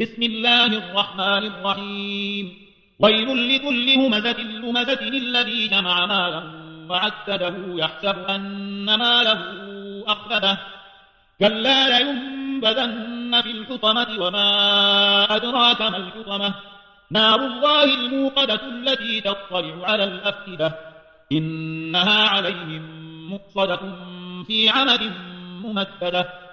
بسم الله الرحمن الرحيم. ويل لكل همزة لمزة الذي جمع مالا وعدده يحسب أن ماله أخذده كلا لينبذن في الحطمة وما أدراك ما الحطمة. نار الله الموقدة التي تطلع على الأفئدة. إنها عليهم مقصدة في عمد ممددة.